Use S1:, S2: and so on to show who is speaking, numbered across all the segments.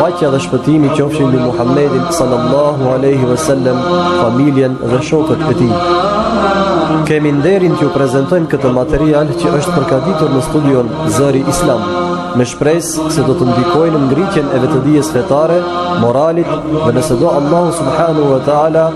S1: Paqja dhe shpëtimi qofshin mbi Muhammedin sallallahu alaihi wasallam, familjen dhe shokët e tij. Kemi nderin t'ju prezentojmë këtë material që është përgaditur në studion Zëri Islam, me shpresë se do të ndikojë në ngritjen e vetëdijes fetare, moralit dhe nëse do Allahu subhanahu wa taala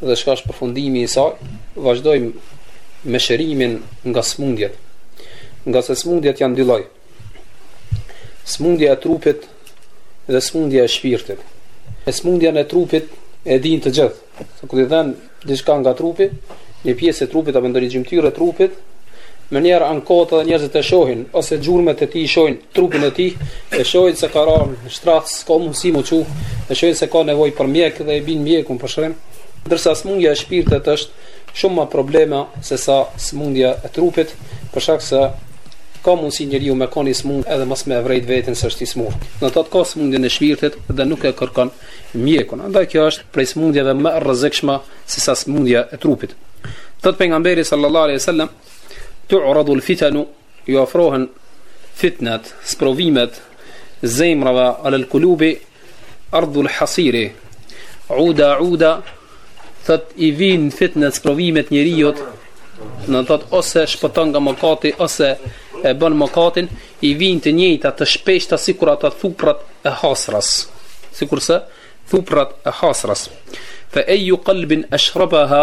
S2: dhe çka është
S1: përfundimi i saj, vazhdojmë me shërimin nga smundjet. Ngase smundjet janë dy lloj. Smundja e trupit dhe smundja e shpirtit. E smundjen e trupit e din të gjithë. Se kur të i dhemb diçka nga trupi, një pjesë e trupit apo ndonjë gjymtyrë e trupit, menjëherë ankohet dhe njerëzit e shohin ose gjurmët e tij i shohin trupin e tij, e shohin se ka ranë në shtrat, s'ka mundësi me u çu, e shohin se ka nevojë për mjek dhe e bin mjekun për shërim, ndërsa smundja e shpirtit është shumë më probleme se sa smundja e trupit, për shkak se ka mundësi njeriu me kon i smund edhe mos me vrejt veten se është i smut. Domethënë ka smundjen e shpirtit dhe nuk e kërkon mjekun. Andaj kjo është prej smundjeve më e rrezikshme se sa smundja e trupit. Thot pejgamberi sallallahu alaihi wasallam, "Tu'radu al-fitanu Ju afrohen fitnet, sprovimet, zemrave, alel kulubi, ardhul hasiri, uden, uden, thot i vinë fitnet, sprovimet njeriut, domethënë ose shpëton nga mëkati, ose e bën mëkatin, i vinë të njëjta të shpeshta sikur ato thuprat e hasras, sikurse thuprat e hasras. Fe ejju kalbin ushribeha,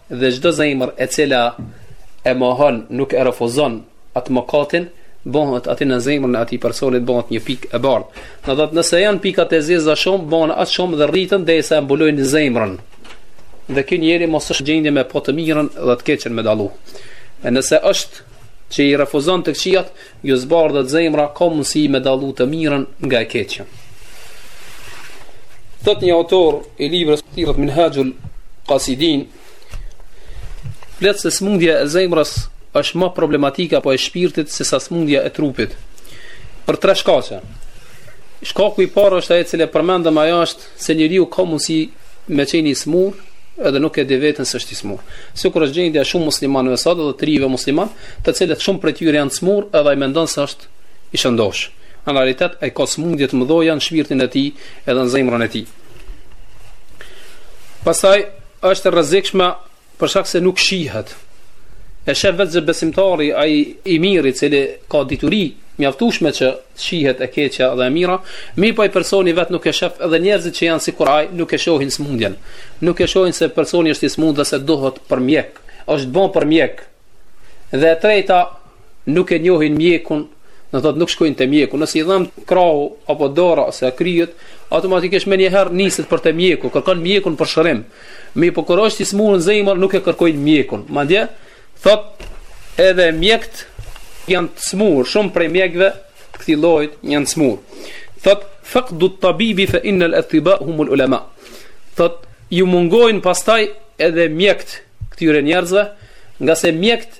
S1: Dhe çdo zemër e cila e mohon, nuk e refuzon atë mëkatin, bëhet ati në zemrën e atij personit bëhet një pikë e bardhë. Domethënë nëse janë pikat e zeza shumë, bëhen aq shumë dhe rriten derisa e mbulojnë zemrën. Dhe ky njeri më s'është në gjendje me pa të mirën dhe të keqen me dallu. E nëse është që i refuzon të këqijat, Iu zbardhet zemra ka mundësi me dallu të mirën nga e keqja. Thot një autor i librit Muhtasar Minhajul Qasidin, flet se smundja e zemrës është ma problematike apo e shpirtit se sa smundja e trupit. Për tre shkaqe. Shkaku i parë është ai i cili përmendëm ajo është se njeriu ka mundësi me qenë i smur edhe nuk e di veten se është i smur. Sikur është gjendja e shumë muslimanëve sot edhe të rinjve musliman, të cilët shumë prej tyre janë të smur edhe ai mendon se është i shëndosh. Në realitet ai ka smundje të mëdha në shpirtin e tij edhe në zemrën e tij. Pastaj është e rrezikshme Për shkak se nuk shihet. E shef vetëm besimtari ai i miri i cili ka dituri të mjaftueshme që shihet e keqja dhe e mira, mirëpo ai personi vet nuk e shef edhe njerëzit që janë sikur ai nuk e shohin smundjen. Nuk e shohin se personi është i smut dhe se duhet për mjek. Është bo për mjek. Dhe e treta, nuk e njohin mjekun, do thotë nuk shkojnë te mjeku. Nëse i dham krahu apo dora ose kryet, automatikisht menjëherë niset për te mjeku, kërkon mjekun për shërim. Mirëpo kur është i smurën zemër nuk e kërkojnë mjekun. Madje thotë edhe mjekt janë të smur, shumë prej mjekëve të këtij llojit janë të smur. Thot faqdu at-tabibi fa inna al-attiba hum al-ulama. Thot ju mungojnë pastaj edhe mjekt këtyre njerëzve, ngase mjekt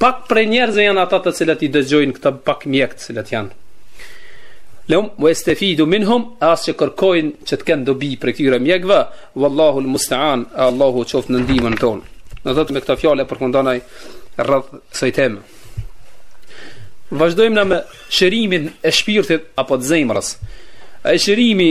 S1: Pak prej njerëzve janë ata të cilët i dëgjojnë këta pak mjekë të cilët janë. Lum wa yastafidu minhum as që kërkojnë që të kenë dobi prej këtyre mjekëve, wallahu almusta'an, Allahu qoftë në ndihmën tonë. Do të thotë me këto fjalë e përfundon ai rreth kësaj teme. Vazhdojmë me shërimin e shpirtit apo të zemrës. E shërimi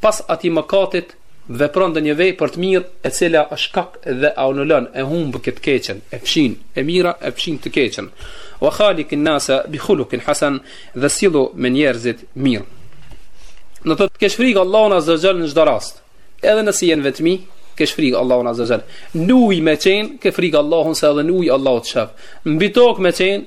S1: Pas atij mëkatit, vepro ndonjë vepër të mirë e cila është shkak dhe anulon e humb këtë të keqen, e fshin e mira e fshin të keqen. Wa khaliqin nasa bi khuluqin hasan, dhe sillu me njerëzit mirë. Do të thotë të kesh frikë Allahun Azza wa Jall në çdo rast. Edhe nëse je në vetmi, kesh frikë Allahun Azza wa Jall. Në ujë me qen, ke frikë Allahun se edhe në ujë Allahu të shef. Mbi tokë me qen,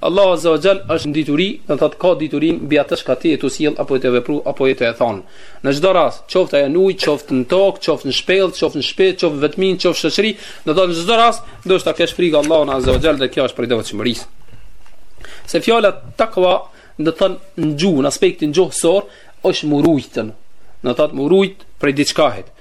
S1: Allahu Azza wa Jall është në dituri, do të thotë ka diturinë mbi atë çka ti je tu u sjell apo je tu vepru apo je tu e thon. Në çdo rast, qoftë ajo në ujë, qoftë në tokë, qoftë në shpellë, qoftë në shtëpi, qoftë në vetmi, qoftë në shoqëri, do të thotë në çdo rast, do të kesh frikë Allahun Azza wa Jall dhe kjo është prej devotshmërisë. Se fjala takwa do të thotë në gjuhë, në aspektin gjuhësor, është me u rujtën. Do të thotë me u rujt prej diçkahet.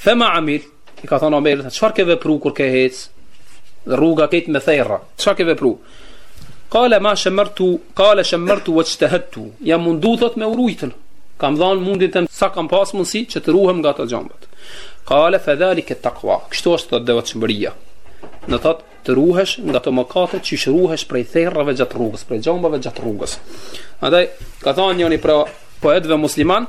S1: Fema amilt, i ka thonë Omerit, çfarë ke vepru kur ke hec? Rruga kur ke me therra, çfarë ke vepru? Kale ma shëmërtu, kale shëmërtu ve xhtehedtu, jam mundu thot me u rujtën, kam dhanë mundin sa kam pas mundësi që të ruhem nga gjambët. Kale fedhalike takua, kështu është thot devotshmëria, do thot të ruhesh nga mëkatet qysh ruhesh prej therrave gjatë rrugës, prej gjambëve gjatë rrugës. Andaj, ka thonë njëni prej poetve musliman,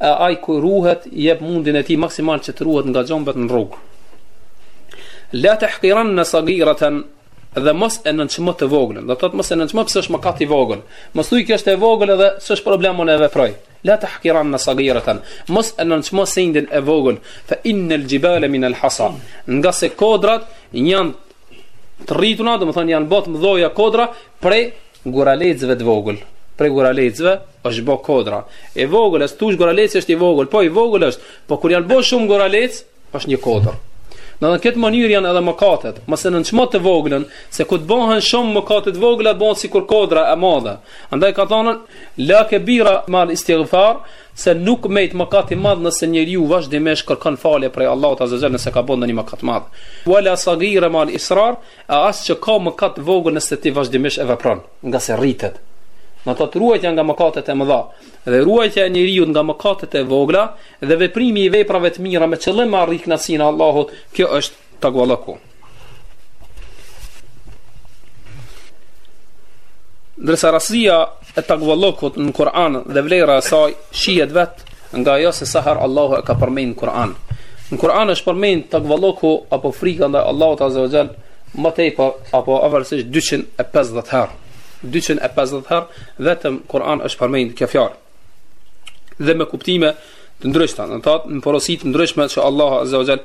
S1: E ai ruhet, jep mundin e tij maksimal që të ruhet nga gjombet në rrugë. La tahqiranna saghiratan dhe mos e nënçmo të voglën. Do thotë mos e nënçmo pse është mëkat i vogël. Mos thuaj kjo është e vogël edhe s'është problem unë e veproj. La tahqiranna sagiratan. Mos e nënçmo sendin e vogël, fa innal jibala min al hasa. Ngase kodrat janë të rrituna, domethënë janë bo të mëdhoja kodra prej guralecëve të vogël. Prej guralecëve është bo kodra. I vogël, s'thush guraleci është i vogël, po i vogël është, po kur janë bo shumë guralecë, është bo një kodër. Edhe n'këtë mënyrë janë edhe mëkatet, mos e nënçmo të voglën, se kur t'bohen shumë mëkate të vogla, bohen sikur kodra e madhe. Andaj ka thonën, la kebira mal istighfar, Se nuk mejt mëkat i madh nëse njeriu vazhdimisht kërkon falje prej Allahut azza wa jall, nëse ka bo ndonjë mëkat të madh. Wa la sagire ma al israr, e as që ka mëkat të vogël nëse ti vazhdimisht e vepron, nga se rritet. Do të thotë ruajtja nga mëkatet e mëdha dhe ruajtja e njeriut nga mëkatet e vogla dhe veprimi i veprave të mira me qëllim me arrit kënaqësinë e Allahut, kjo është Takvalloku. Ndërsa rëndësia e takvallokut në Kur'an dhe vlera e saj shihet vet nga ajo se sa herë Allahu e ka përmendur në Kur'an. Në Kur'an është përmend takvalloku apo frika ndaj Allahut Azza wa Jall më tepër apo afërsisht 250 herë. 250 herë vetëm Kur'an është përmend kjo fjalë. Dhe me kuptime të ndryshme, do të thotë në porosi të ndryshme që Allahu Azza wa Jall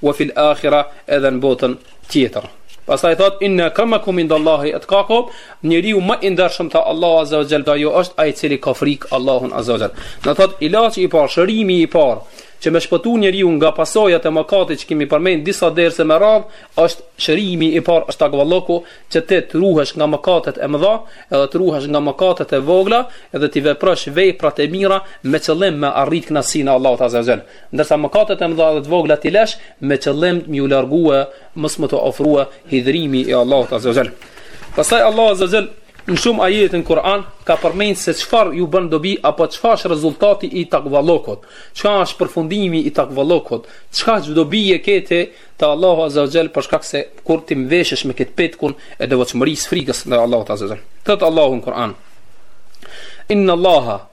S1: wa fi l-akhira edhe në botën tjetër. Pastaj thot inna akramakum indallahi atqakum, njeriu më i ndershëm te Allahu azza wa jall është ai i cili ka frikë Allahun azza wa jall. Do thot ilaçi i parë, shërimi i parë që me shpëtu njeriu nga pasojat e mëkatit që kemi përmend disa derse me radh, është shërimi i parë është takvalloku që ti të ruhesh nga mëkatet e mëdha, edhe të ruhesh nga mëkatet e vogla, edhe t'i veprosh veprat e mira me qëllim me arrit kënaqësinë e Allahut azza wa jall. Ndërsa mëkatet e mëdha dhe të vogla t'i lësh me qëllim m'iu largue, mos me t'u ofrua hidhrimi i Allahut Azza wa Jall. Pastaj Allahu Azza wa Jall në shumë ajete në Kur'an ka përmendur se çfarë ju bën dobi apo çfarë është rezultati i takvallokut. Çka është përfundimi i takvallokut? Çka është dobi e ke te Allahu Azza wa Jall për shkak se kur ti mveshesh me këtë petkun e devotshmërisë frikës ndaj Allahut Azza wa Jall. Thot Allahu në Kur'an: Inna Allaha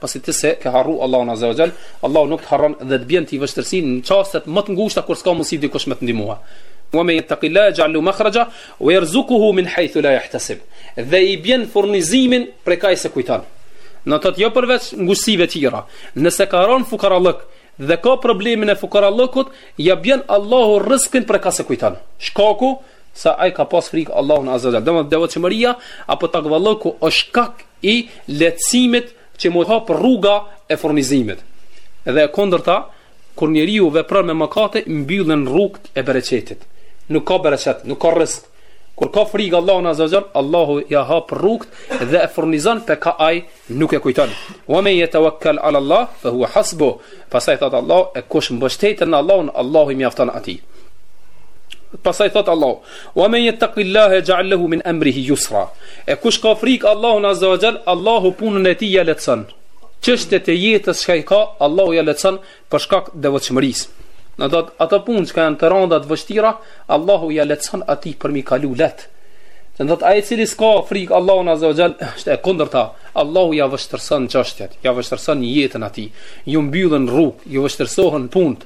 S1: pasi ti s'e ke harru Allahun Azza wa Jall, Allahu nuk të harron dhe të bjen ti vështirësi në çastet më të ngushta kur s'ka mundësi dikush me të ndihmua. Wa man yattaqillaha ja'alhu makhraja wa yarzuquhu min haythu la yahtasib. Dhe i bjen furnizimin prej ka s'e kujton. Do të thotë jo përveç ngushtësive tjera Nëse ka ranë fukarallëk Dhe ka problemin e fukarallëkut Ja bjen Allahu rëskin prej ka s'e kujton Shkaku se ai ka pas frikë Allahun azza wa jall Dhe devotshmëria apo takvalloku o shkak i lehtësimit që m'u hap rruga e furnizimit dhe e kundërta kur njeriu vepron me mëkate mbyllen rrugët e bereqetit nuk ka bereqet nuk ka rësk kur ka frikë Allahun azza wa jall Allahu ja hap rrugët dhe e furnizon pe ka ai nuk e kujton wa men yatawakkal ala Allah fa huwa hasbu pastaj thot Allah e kush mbështetet në Allahun Allahu i mjafton atij pastaj thot Allah Wa men yattaqillaha yaj'al lahu min amrihi yusra. E kush ka frikë Allahun azza wa jall, Allahu punën e tij ja lehtëson. Çështjet e jetës që ai ka, Allahu ja lehtëson për shkak të devotshmërisë. Do thotë ato punë që janë të rënda të vështira, Allahu ja lehtëson atij për m'i kalu lehtë. Do thotë ai i cili s'ka frikë Allahun azza wa jall, është e kundërta. Allahu ja vështirëson çështjet, ja vështirëson jetën atij. Ju mbyllen rrugë, ju vështirësohen punët.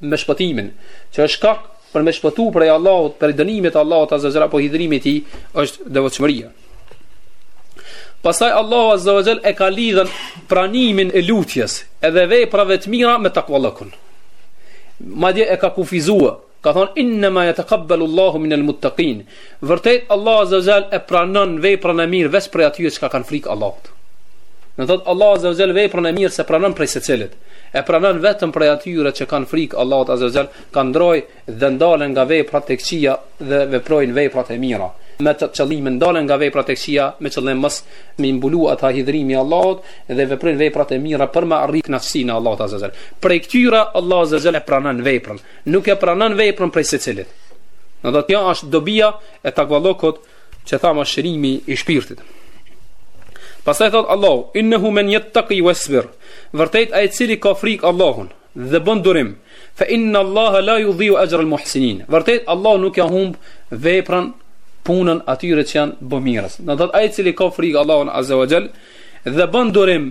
S1: me shpëtimin, që është shkak për me shpëtu prej Allahut, prej dënimit të Allahut azza wajalla apo hidhrimit të tij është devotshmëria. Pastaj Allahu azza wajalla e ka lidhën pranimin e lutjes, edhe veprave të mira me takvallëkun. Madje e ka kufizuar, ka thonë inna ma yataqabbalu Allahu min al-muttaqin. Vërtet Allahu Azza wa Jall e pranon veprën e mirë veç prej atyre që kanë frikë Allahut. Do thotë Allahu Azza wa Jall veprën e mirë s'e pranon prej secilit. E pranon vetëm prej atyre që kanë frikë Allahut Azza wa Jall, kanë ndroj dhe ndalen nga veprat e këqija dhe veprojnë veprat e mira. Me të qëllimin ndalen nga veprat e këqija me qëllim mos me i mbulu ata hidhrimi i Allahut dhe veprojnë veprat e mira për me arrit kënaqësinë e Allahut Azza wa Jall. Prej këtyre Allahu Azza wa Jall e pranon veprën. nuk e pranon veprën prej secilit. Do thotë kjo është dobia e takvallëkut që thamë shërimi i shpirtit. Pastaj thot Allahu, innehu men jetteki ve jasbir, vërtet ai cili ka frikë Allahun dhe bën durim, fa inna Allahe la judi'u exhrel muhsinin. Vërtet Allahu nuk ja humb veprën punën atyre që janë bamirës. Do thotë ai cili ka frikë Allahun azze ve xhel dhe bën durim,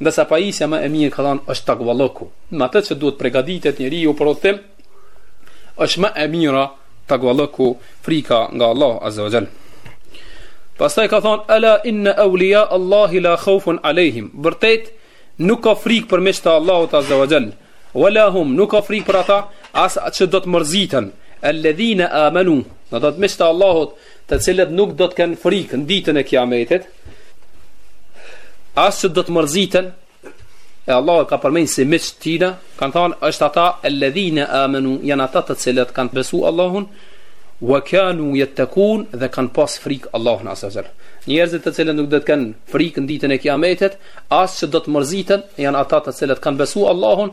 S1: Ndërsa pajisja më e mirë ka thënë është takvalluku. Me atë që duhet pregaditet njeriu për udhëtim, është më e mira takvalluku, frika nga Allahu Azza wa Jall. Pastaj ka thënë ala inna awliya Allahi la khawfun alehim. Vërtet nuk ka frikë për miqtë e Allahut Azza wa Jall. Wala hum nuk ka frikë për ata as që do të mërziten. Alladhina amanu, do thotë miqtë e Allahut të cilët nuk do të kenë frikë në ditën e Kiametit, as që do të mërziten, e Allah e ka përmend si miq të tina, kanë thanë, është ata el-ledhine amenu, janë ata të cilët kanë besu Allahun, wa kanu jettekun dhe kanë pas frikë Allahun azze ve xhel. Njerëzit të cilët nuk do të kenë frikë në ditën e kiametit, as që do të mërziten, janë ata të cilët kanë besu Allahun,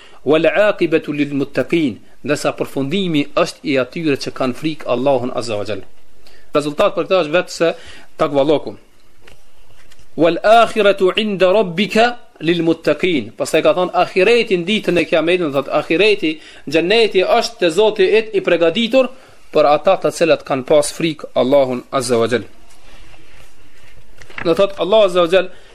S1: Wal aqibatu lil muttaqin, ndërsa përfundimi është i atyre që kanë frikë Allahun azza wa jall. Rezultat për këtë është vetëm se takvallëku. Wal akhiratu inda rabbika lil muttaqin. Pastaj ka thënë ahireti ditën e Kiametit, do thotë ahireti, xheneti është te Zoti i përgatitur për ata të cilët kanë pas frikë Allahun azza wa jall. Do thotë Allah azza wa jall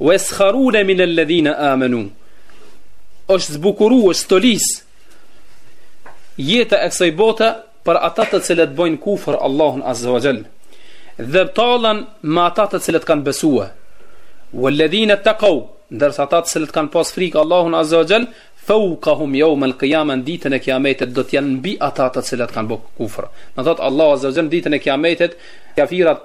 S1: Weskharune min alladhina amanu. Është zbukurue stolis jeta e kësaj bote për ata të cilët bojnë kufër Allahun Azza wa Jall. Dhe tallen me ata të cilët kanë besue. Walladhina taqaw, ndërsa ata të cilët kanë pas frikë Allahun Azza wa Jall, fawqahum yawm al-qiyamah në ditën e kiametit do të janë mbi ata të cilët kanë bo kufër. Do thotë Allahu Azza wa Jall ditën e kiametit kafirat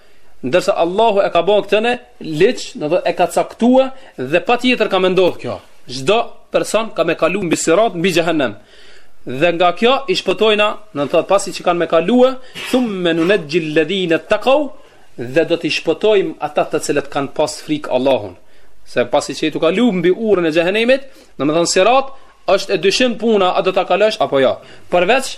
S1: Ndërsa Allahu e ka bën këtëne ligj, do të e ka caktue dhe patjetër ka me ndodh kjo. Çdo person ka me kalu mbi sirat mbi xhehenem. Dhe nga kjo i shpëtojna, do të thotë pasi që kanë me kalue, thumma nunajjil ladina taqaw dhe do t'i shpëtojmë ata të cilët kanë pas frikë Allahun. Se pasi që je tu kalu mbi urën e xhehenemit, do të thonë sirat është e dyshim puna a do ta kalosh apo jo. Përveç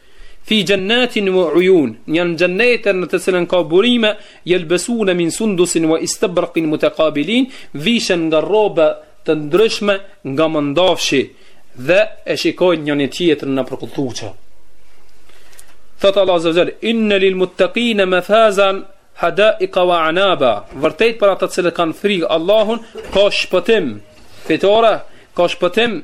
S1: Fi jannatin wa uyun, janë në xhennete në të cilën ka burime, yalbasuna min sundusin wa istabraqin mutaqabilin, vishen nga rroba të ndryshme nga mëndafshi dhe e shikojnë njëri tjetrin nëpër kulltuçe. Thot Allah azza wajal, inna lil muttaqina mafazan hadaiqa wa anaba. Vërtet për ata të cilët kanë frikë Allahun ka shpëtim. Fitore ka shpëtim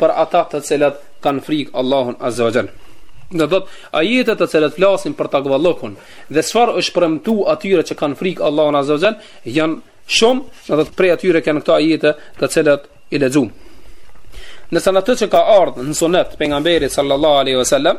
S1: për ata të cilët kanë frikë Allahun Azza wa Jall. Në do të ajetet të cilët flasin për takvallokun dhe çfarë është premtu atyre që kanë frikë Allahun Azza wa Jall janë shumë, në do të prej atyre kanë këto ajete të cilët i lexuam. Nëse në atë që ka ardhë në sunet pejgamberit sallallahu aleyhi wa sallam,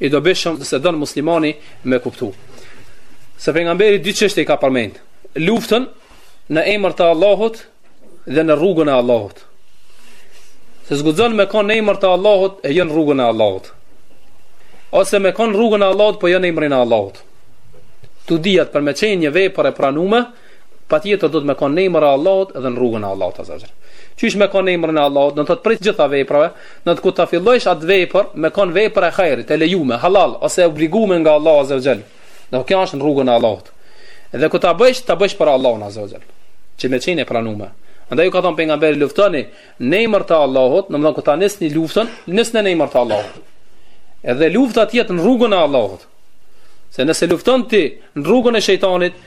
S1: I dobishëm se don muslimani me kuptu. Se pejgamberi dy çështje i ka përmend. Luftën në emër të Allahut dhe në rrugën e Allahut. Se s'guxon me kon në emër të Allahut e jo në rrugën e Allahut. Ose me kon në rrugën e Allahut po jo në emrin e Allahut. Tu dihet për me qenë një vepër e pranuar Patjetër do të me kanë në emër të Allahut dhe në rrugën e Allahut azza xal. Qysh me kanë në emrin e Allahut, do të thotë prej gjitha veprave, do të kur ta fillojsh atë vepër, me kanë vepër e hajrit, e lejume, halal ose e obligume nga Allahu azza xal. Do kjo është në rrugën e Allahut. Dhe kur ta bësh, ta bësh për Allahun azza xal. Që me qenë e pranuar. Andaj ju ka thënë pejgamberi luftoni në emër të Allahut, domethënë kur ta nisni luftën, nisni në emër të Allahut. Edhe lufta të jetë në rrugën e Allahut. Se nëse lufton ti në rrugën e shejtanit,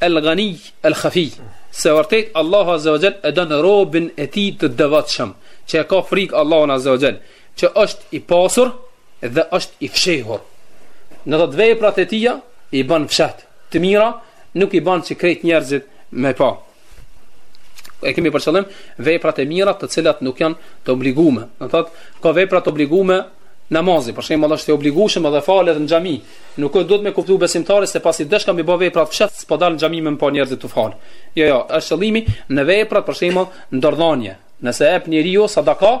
S1: El Ghani El Khafi se vërtet Allahu Azza wa Jall e don robin e tij të devotshëm që e ka frikë Allahun Azza wa Jall që është i pasur dhe është i fshehur në të veprat e tija i bën fsheht të mira nuk i bën që krejt njerëzit me pa e kemi për qëllim veprat e mira të cilat nuk janë të obligume. Do thotë, ka vepra të obligume namazi, për shembull, është i obligueshëm edhe falet në xhami. Nuk duhet me kuptu besimtari se pasi duhet me i bo veprat fshehtë, s'po dal në xhami me pa njerëzit tu fal. Jo, jo, është qëllimi në veprat, për shembull, dorëdhanie. Nëse e jep njeriu sadaka,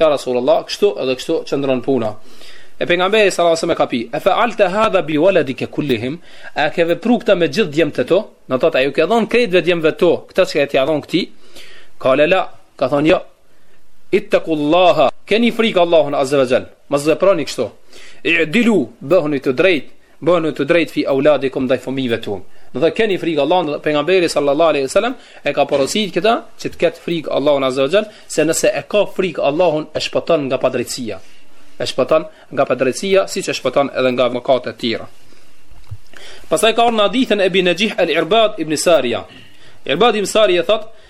S1: Ja Rasulullah, kështu edhe kështu qëndron puna. E pejgamberi sallallahu alajhi wasallam e ka pyt: A fa'alta hadha bi waladika kullihim? A ke vepru këtë me gjithë djemtë tu? Do thotë a ju ke dhon krejtve djemve tu, këtë që ke dhon këtij. Kale la, ka thon jo. Ittaqullaha, keni frikë Allahun azza wa jall. Mos veproni kështu. I'dilu, bëhuni të drejtë. Bëhuni të drejtë fi auladikum ndaj fëmijëve tuaj. Do thotë keni frikë Allahun dhe pejgamberi sallallahu alaihi wasallam e ka porosit këtë që të ketë frikë Allahun azza wa jall, se nëse e ka frikë Allahun e shpëton nga padrejtësia. E shpëton nga padrejtësia siç e shpëton edhe nga mëkatet e tjera. Pastaj ka ardhur në hadithin e Ebi Najih al-Irbad ibn Sariya. Irbad ibn Sariya thotë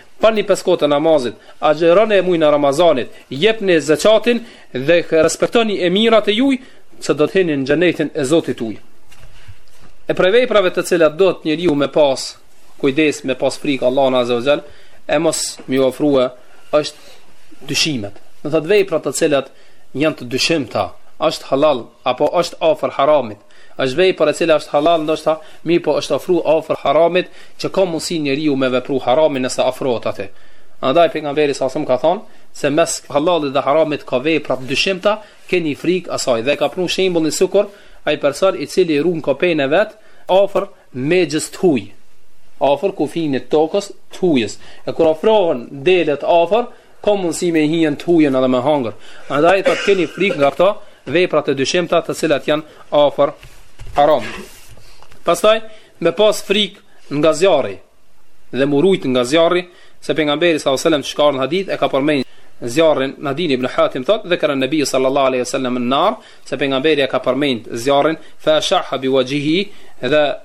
S1: Falni pesë kohët e namazit, agjëronie mujin e Ramazanit, jepni zeqatin dhe respektoni emirat e juj, se do të hyni në xhenetin e Zotit tuaj. E prej veprave të cilat duhet njeriu me pas kujdes me pas frikë Allahun azza wa jall, e mos m'u ofru është dyshimet. Do thotë vepra të cilat janë të dyshimta, është halal apo është afër haramit. Është vepër e cila është halal ndoshta, mirëpo është ofru afër haramit që ka mundësi njeriu me vepru haramin nëse afrohet atij. Andaj pejgamberi sa ka thonë se mes halalit dhe haramit ka vepra të dyshimta, keni frikë asaj. Dhe e ka pru shembullin sikur ai person i cili run kopenë e vet afër mexhës të huj, afër kufinit tokës të huj. E kur ofrohen delet afër, ka mundësi me hi në të hujën edhe me hangër. Andaj të keni frikë nga këto vepra të dyshimta të cilat janë afër haram. Pastaj me pas frikë nga zjarri dhe m'u rujt nga zjarri, se pejgamberi sallallahu alajhi wasallam siç ka ardh n'hadith e ka përmend zjarrin Adij ibn Hatim thot dhekere nabi sallallahu alajhi wasallam en-nar, se pejgamberi e ka përmend zjarrin fa ashaha bi wajhihi dhe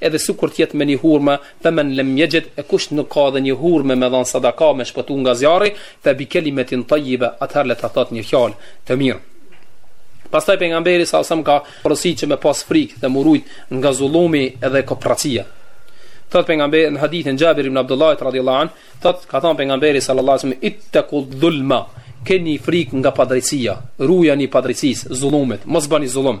S1: edhe sikur të jetë me një hurme, fe men lem jexhid, e kush nuk ka edhe një hurme me dhanë sadaka me shpëtu nga zjarri, fe bi kelimetin tajjibe, atëherë le të thot një fjalë të mirë. Pastaj pejgamberi sa sa ka porosit që me pas frikë dhe m'u rujt nga zullumi edhe kopracia. Thot pejgamberi në hadithin Jabir ibn Abdullah radhiyallahu an, thot ka thënë pejgamberi sallallahu alaihi wasallam ittaqul dhulma, keni frikë nga padrejësia, rujuni padrejësisë, zullumit, mos bani zullum.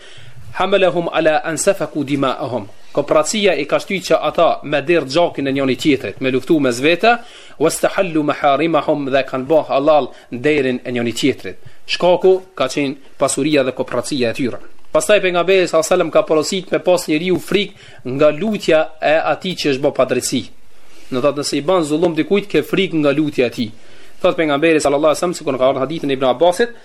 S1: Hamalahum ala an safaku dima'ahum. Koprracia i ka shty që ata me derdh gjakin e njëri tjetrit, me luftu mes vete, wastahallu maharimahum dhe kanë bo hallall nderin e njëri tjetrit. Shkaku ka qenë pasuria dhe koprracia e tyre. Pastaj pejgamberi alejhi selam ka porosit me pas njeriu frikë nga lutja e ati që i është bo padrejtësi. Do të thotë nëse i banë zullum dikujt ke frikë nga lutja e tij. Thotë pejgamberi salallahu alejhi ve selem, sikur na ka ardhë hadithi i ibn Abbasit,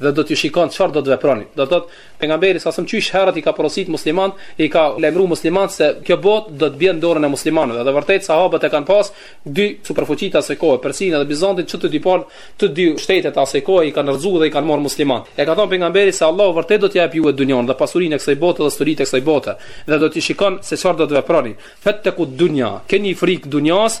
S1: dhe do t'ju shikon çfarë do të veproni. Do të thotë pejgamberi alejhi selam qysh herët i ka porosit muslimanët, i ka lajmëru muslimanët se kjo botë do të bjerë në dorën e muslimanëve. Dhe vërtet sahabët e kanë pas dy superfuqitë e asaj kohe, Persinë dhe Bizantin, që të dy palë, të dy shtetet e asaj kohe i kanë rrëzu dhe i kanë marrë muslimanët. E ka thënë pejgamberi se Allahu vërtet do t'jua japë juve dunjanë dhe pasurinë e kësaj bote dhe stolitë e kësaj bote dhe do t'ju shikon se çfarë do të veproni. Fattaku dunya, keni frikë dunjas,